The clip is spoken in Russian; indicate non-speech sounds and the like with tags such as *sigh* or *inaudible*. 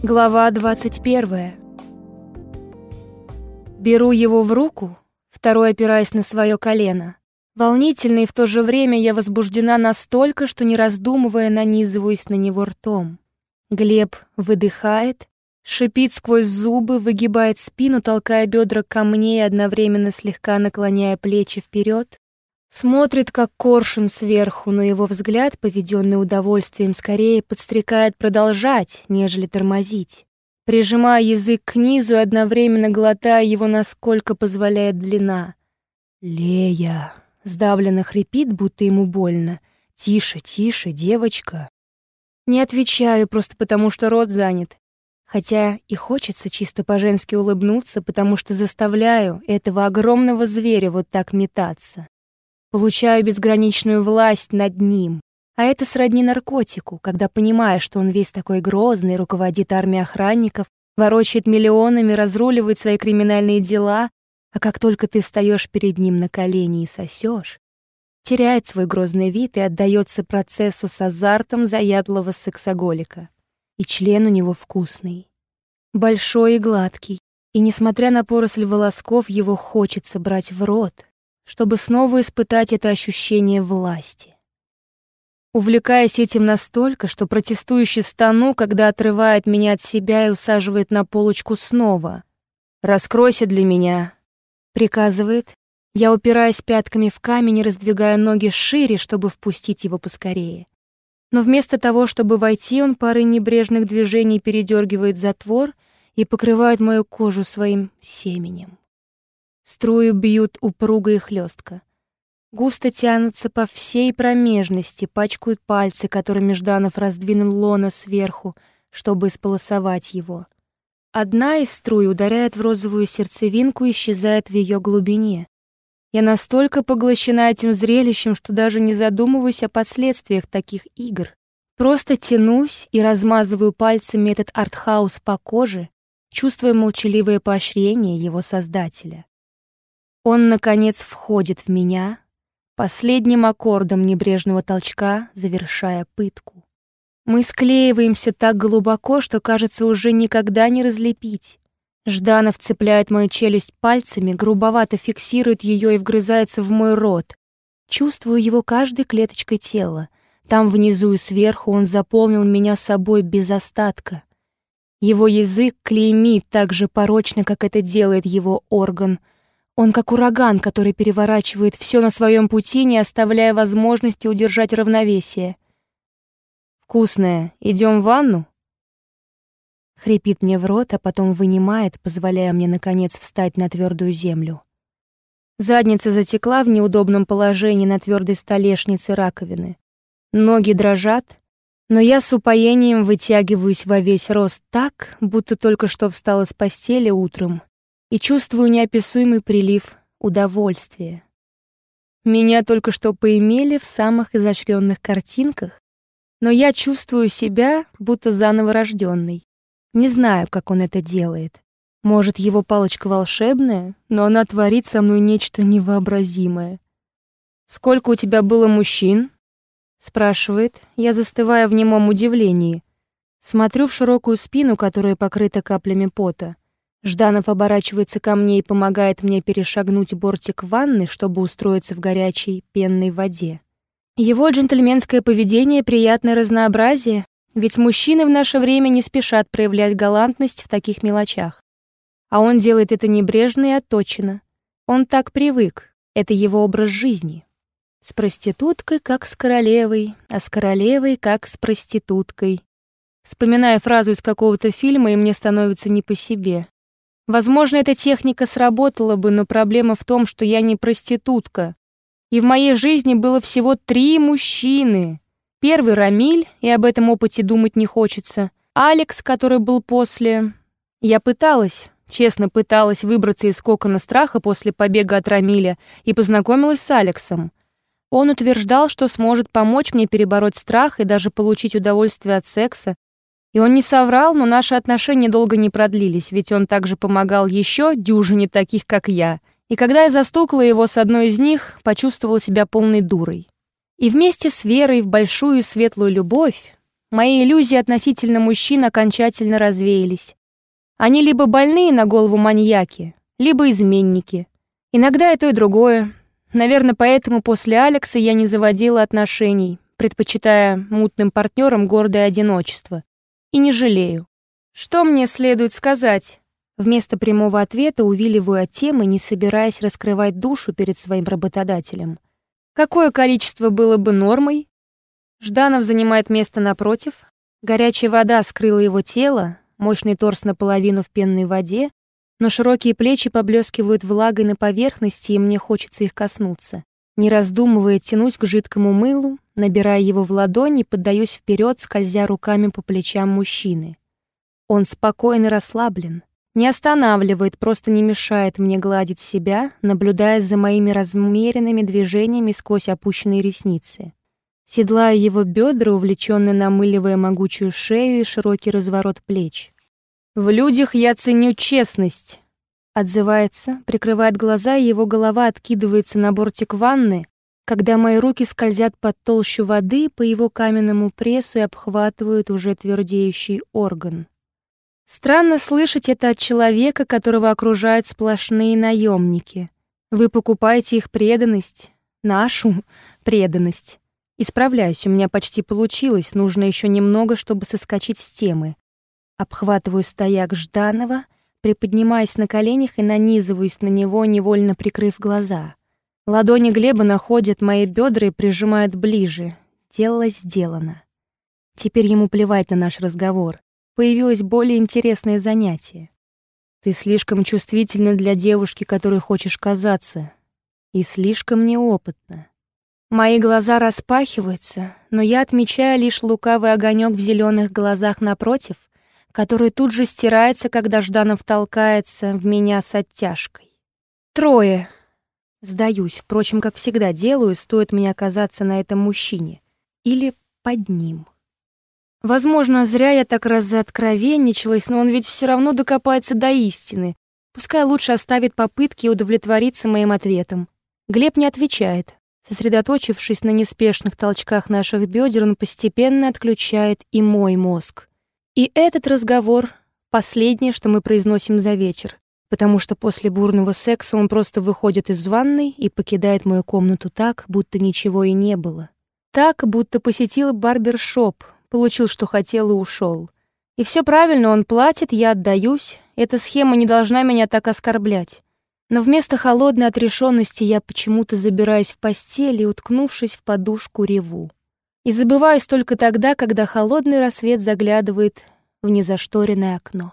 Глава 21. Беру его в руку, второй опираясь на свое колено. Волнительно и в то же время я возбуждена настолько, что не раздумывая нанизываюсь на него ртом. Глеб выдыхает, шипит сквозь зубы, выгибает спину, толкая бедра ко мне и одновременно слегка наклоняя плечи вперед. Смотрит, как коршун сверху, но его взгляд, поведенный удовольствием, скорее подстрекает продолжать, нежели тормозить. Прижимая язык к низу и одновременно глотая его, насколько позволяет длина. «Лея!» — сдавленно хрипит, будто ему больно. «Тише, тише, девочка!» Не отвечаю, просто потому что рот занят. Хотя и хочется чисто по-женски улыбнуться, потому что заставляю этого огромного зверя вот так метаться. Получаю безграничную власть над ним. А это сродни наркотику, когда понимаешь, что он весь такой грозный, руководит армией охранников, ворочает миллионами, разруливает свои криминальные дела, а как только ты встаешь перед ним на колени и сосешь, теряет свой грозный вид и отдается процессу с азартом заядлого сексоголика. И член у него вкусный. Большой и гладкий. И несмотря на поросль волосков, его хочется брать в рот, чтобы снова испытать это ощущение власти. Увлекаясь этим настолько, что протестующий стану, когда отрывает меня от себя и усаживает на полочку снова. «Раскройся для меня», — приказывает. Я упираясь пятками в камень и раздвигаю ноги шире, чтобы впустить его поскорее. Но вместо того, чтобы войти, он парой небрежных движений передергивает затвор и покрывает мою кожу своим семенем. Струю бьют упруго и хлестко. Густо тянутся по всей промежности, пачкают пальцы, которыми Жданов раздвинул лона сверху, чтобы исполосовать его. Одна из струй ударяет в розовую сердцевинку и исчезает в ее глубине. Я настолько поглощена этим зрелищем, что даже не задумываюсь о последствиях таких игр. Просто тянусь и размазываю пальцами этот артхаус по коже, чувствуя молчаливое поощрение его создателя. Он, наконец, входит в меня, последним аккордом небрежного толчка завершая пытку. Мы склеиваемся так глубоко, что, кажется, уже никогда не разлепить. Жданов цепляет мою челюсть пальцами, грубовато фиксирует ее и вгрызается в мой рот. Чувствую его каждой клеточкой тела. Там внизу и сверху он заполнил меня собой без остатка. Его язык клеймит так же порочно, как это делает его орган — он как ураган, который переворачивает все на своем пути, не оставляя возможности удержать равновесие. «Вкусная, идем в ванну?» Хрипит мне в рот, а потом вынимает, позволяя мне, наконец, встать на твердую землю. Задница затекла в неудобном положении на твердой столешнице раковины. Ноги дрожат, но я с упоением вытягиваюсь во весь рост так, будто только что встала с постели утром и чувствую неописуемый прилив удовольствия. Меня только что поимели в самых изощренных картинках, но я чувствую себя будто заново рожденный. Не знаю, как он это делает. Может, его палочка волшебная, но она творит со мной нечто невообразимое. «Сколько у тебя было мужчин?» — спрашивает. Я застываю в немом удивлении. Смотрю в широкую спину, которая покрыта каплями пота. Жданов оборачивается ко мне и помогает мне перешагнуть бортик ванны, чтобы устроиться в горячей пенной воде. Его джентльменское поведение — приятное разнообразие, ведь мужчины в наше время не спешат проявлять галантность в таких мелочах. А он делает это небрежно и отточенно. Он так привык, это его образ жизни. С проституткой как с королевой, а с королевой как с проституткой. Вспоминая фразу из какого-то фильма, и мне становится не по себе. Возможно, эта техника сработала бы, но проблема в том, что я не проститутка. И в моей жизни было всего три мужчины. Первый — Рамиль, и об этом опыте думать не хочется. Алекс, который был после... Я пыталась, честно пыталась выбраться из кокона страха после побега от Рамиля и познакомилась с Алексом. Он утверждал, что сможет помочь мне перебороть страх и даже получить удовольствие от секса, и он не соврал, но наши отношения долго не продлились, ведь он также помогал еще дюжине таких, как я. И когда я застукала его с одной из них, почувствовала себя полной дурой. И вместе с верой в большую светлую любовь, Мои иллюзии относительно мужчин окончательно развеялись. Они либо больные на голову маньяки, либо изменники. Иногда и то, и другое. Наверное, поэтому после Алекса я не заводила отношений, предпочитая мутным партнерам гордое одиночество. И не жалею. Что мне следует сказать? Вместо прямого ответа увиливаю от темы, не собираясь раскрывать душу перед своим работодателем. Какое количество было бы нормой? Жданов занимает место напротив. Горячая вода скрыла его тело, мощный торс наполовину в пенной воде, но широкие плечи поблескивают влагой на поверхности, и мне хочется их коснуться. Не раздумывая, тянусь к жидкому мылу, набирая его в ладони, поддаюсь вперед, скользя руками по плечам мужчины. Он спокойно расслаблен, не останавливает, просто не мешает мне гладить себя, наблюдая за моими размеренными движениями сквозь опущенные ресницы. Седлаю его бедра, увлеченно намыливая могучую шею и широкий разворот плеч. «В людях я ценю честность», — отзывается, прикрывает глаза, и его голова откидывается на бортик ванны, когда мои руки скользят под толщу воды по его каменному прессу и обхватывают уже твердеющий орган. Странно слышать это от человека, которого окружают сплошные наемники. Вы покупаете их преданность, нашу *laughs* преданность. Исправляюсь, у меня почти получилось, нужно еще немного, чтобы соскочить с темы. Обхватываю стояк Жданова, приподнимаюсь на коленях и нанизываюсь на него, невольно прикрыв глаза. Ладони Глеба находят мои бедра и прижимают ближе. Дело сделано. Теперь ему плевать на наш разговор появилось более интересное занятие. Ты слишком чувствительна для девушки, которой хочешь казаться, и слишком неопытна. Мои глаза распахиваются, но я отмечаю лишь лукавый огонек в зеленых глазах напротив, который тут же стирается, когда Жданов толкается в меня с оттяжкой. Трое. Сдаюсь, впрочем, как всегда делаю, стоит мне оказаться на этом мужчине. Или под ним. Возможно, зря я так разооткровенничалась, но он ведь все равно докопается до истины. Пускай лучше оставит попытки удовлетвориться моим ответом. Глеб не отвечает. Сосредоточившись на неспешных толчках наших бедер, он постепенно отключает и мой мозг. И этот разговор — последнее, что мы произносим за вечер, потому что после бурного секса он просто выходит из ванной и покидает мою комнату так, будто ничего и не было. Так, будто посетил барбершоп, получил, что хотел и ушел. И все правильно, он платит, я отдаюсь. Эта схема не должна меня так оскорблять. Но вместо холодной отрешенности я почему-то забираюсь в постель и, уткнувшись в подушку, реву. И забываюсь только тогда, когда холодный рассвет заглядывает в незашторенное окно.